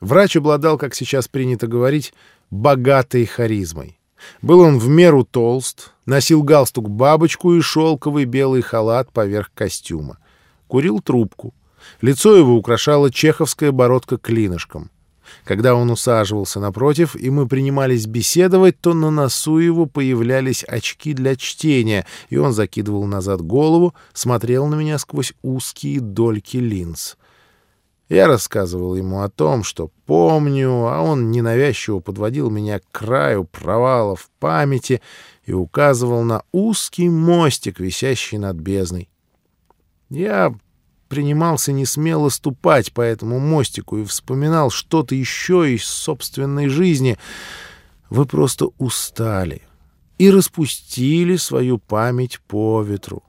Врач обладал, как сейчас принято говорить, богатой харизмой. Был он в меру толст, носил галстук-бабочку и шелковый белый халат поверх костюма. Курил трубку. Лицо его украшала чеховская бородка клинышком. Когда он усаживался напротив, и мы принимались беседовать, то на носу его появлялись очки для чтения, и он закидывал назад голову, смотрел на меня сквозь узкие дольки линз. Я рассказывал ему о том, что помню, а он ненавязчиво подводил меня к краю провала в памяти и указывал на узкий мостик, висящий над бездной. Я принимался несмело ступать по этому мостику и вспоминал что-то еще из собственной жизни. Вы просто устали и распустили свою память по ветру.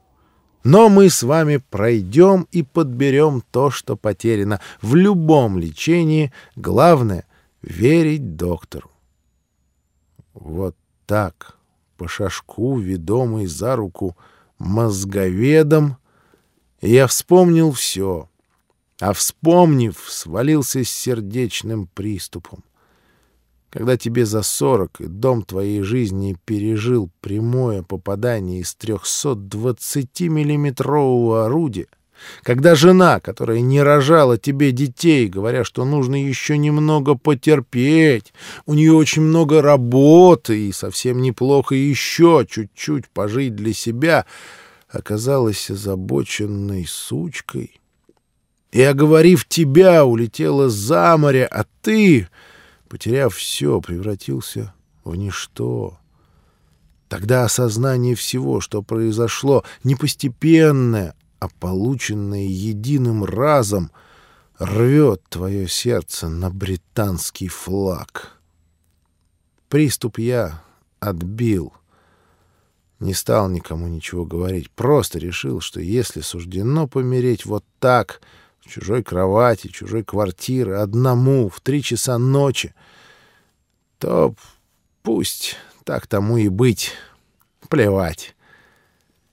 Но мы с вами пройдем и подберем то, что потеряно. В любом лечении главное — верить доктору. Вот так, по шашку, ведомый за руку мозговедом, я вспомнил все, а вспомнив, свалился с сердечным приступом. Когда тебе за сорок, и дом твоей жизни пережил прямое попадание из 320-миллиметрового орудия, когда жена, которая не рожала тебе детей, говоря, что нужно еще немного потерпеть, у нее очень много работы и совсем неплохо еще чуть-чуть пожить для себя, оказалась озабоченной сучкой, и, оговорив тебя, улетела за море, а ты потеряв все, превратился в ничто. Тогда осознание всего, что произошло, не постепенное, а полученное единым разом, рвет твое сердце на британский флаг. Приступ я отбил. Не стал никому ничего говорить, просто решил, что если суждено помереть вот так — чужой кровати, чужой квартиры, одному, в три часа ночи, то пусть так тому и быть. Плевать.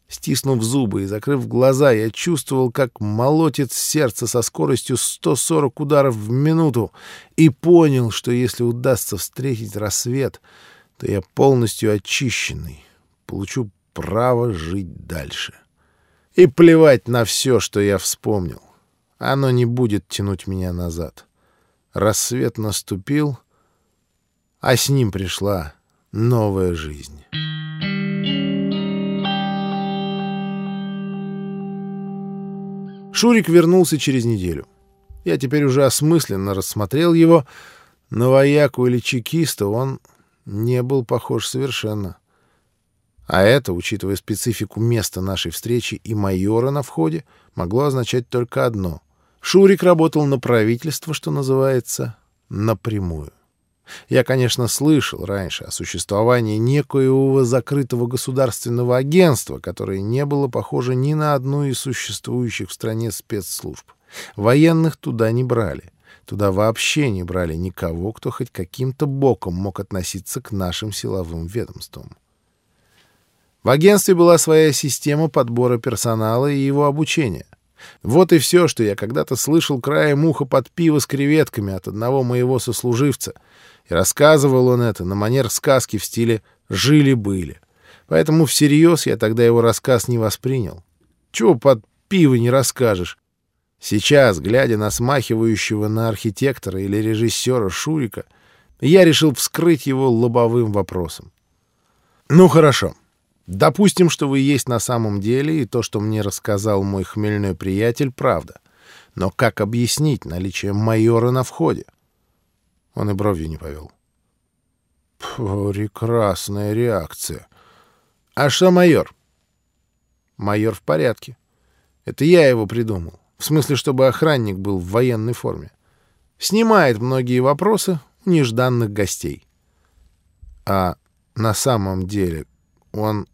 Стиснув зубы и закрыв глаза, я чувствовал, как молотит сердце со скоростью 140 ударов в минуту, и понял, что если удастся встретить рассвет, то я полностью очищенный, получу право жить дальше. И плевать на все, что я вспомнил. Оно не будет тянуть меня назад. Рассвет наступил, а с ним пришла новая жизнь. Шурик вернулся через неделю. Я теперь уже осмысленно рассмотрел его. На вояку или чекиста он не был похож совершенно. А это, учитывая специфику места нашей встречи и майора на входе, могло означать только одно. Шурик работал на правительство, что называется, напрямую. Я, конечно, слышал раньше о существовании некоего закрытого государственного агентства, которое не было похоже ни на одну из существующих в стране спецслужб. Военных туда не брали. Туда вообще не брали никого, кто хоть каким-то боком мог относиться к нашим силовым ведомствам. В агентстве была своя система подбора персонала и его обучения. Вот и все, что я когда-то слышал краем уха под пиво с креветками от одного моего сослуживца. И рассказывал он это на манер сказки в стиле «жили-были». Поэтому всерьез я тогда его рассказ не воспринял. Чего под пиво не расскажешь? Сейчас, глядя на смахивающего на архитектора или режиссера Шурика, я решил вскрыть его лобовым вопросом. Ну хорошо. Допустим, что вы есть на самом деле, и то, что мне рассказал мой хмельной приятель, правда. Но как объяснить наличие майора на входе? Он и бровью не повел. Прекрасная реакция. А что майор? Майор в порядке. Это я его придумал. В смысле, чтобы охранник был в военной форме. Снимает многие вопросы нежданных гостей. А на самом деле он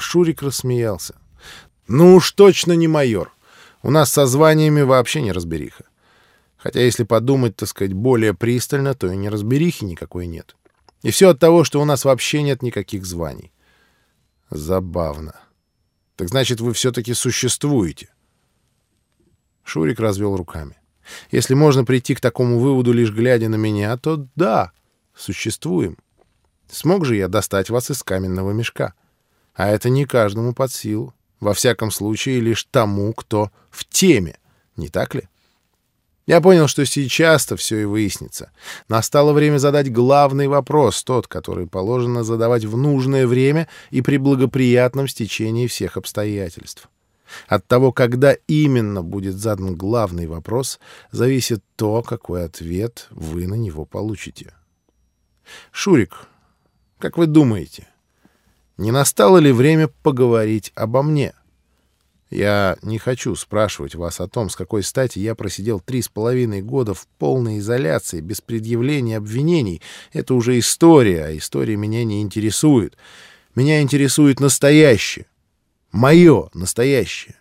Шурик рассмеялся. «Ну уж точно не майор. У нас со званиями вообще не разбериха. Хотя, если подумать, так сказать, более пристально, то и не разберихи никакой нет. И все от того, что у нас вообще нет никаких званий. Забавно. Так значит, вы все-таки существуете?» Шурик развел руками. Если можно прийти к такому выводу, лишь глядя на меня, то да, существуем. Смог же я достать вас из каменного мешка? А это не каждому под силу. Во всяком случае, лишь тому, кто в теме. Не так ли? Я понял, что сейчас-то все и выяснится. Настало время задать главный вопрос, тот, который положено задавать в нужное время и при благоприятном стечении всех обстоятельств. От того, когда именно будет задан главный вопрос, зависит то, какой ответ вы на него получите. Шурик, как вы думаете, не настало ли время поговорить обо мне? Я не хочу спрашивать вас о том, с какой стати я просидел три с половиной года в полной изоляции, без предъявления обвинений. Это уже история, а история меня не интересует. Меня интересует настоящее. Мое настоящее.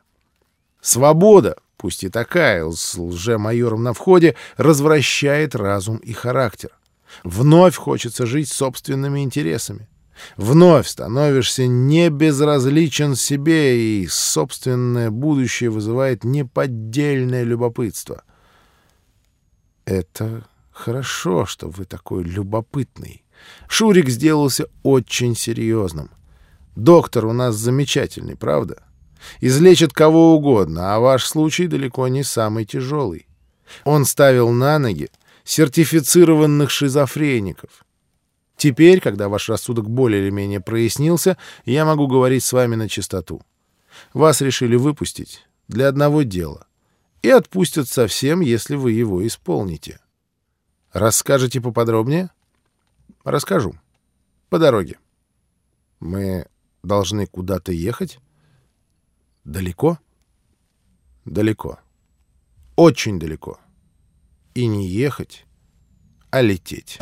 Свобода, пусть и такая, с лже-майором на входе, развращает разум и характер. Вновь хочется жить собственными интересами. Вновь становишься не безразличен себе, и собственное будущее вызывает неподдельное любопытство. Это хорошо, что вы такой любопытный. Шурик сделался очень серьезным. Доктор у нас замечательный, правда? Излечит кого угодно, а ваш случай далеко не самый тяжелый. Он ставил на ноги сертифицированных шизофреников — Теперь, когда ваш рассудок более или менее прояснился, я могу говорить с вами на чистоту. Вас решили выпустить для одного дела и отпустят совсем, если вы его исполните. Расскажете поподробнее? Расскажу. По дороге. Мы должны куда-то ехать? Далеко? Далеко. Очень далеко. И не ехать, а лететь.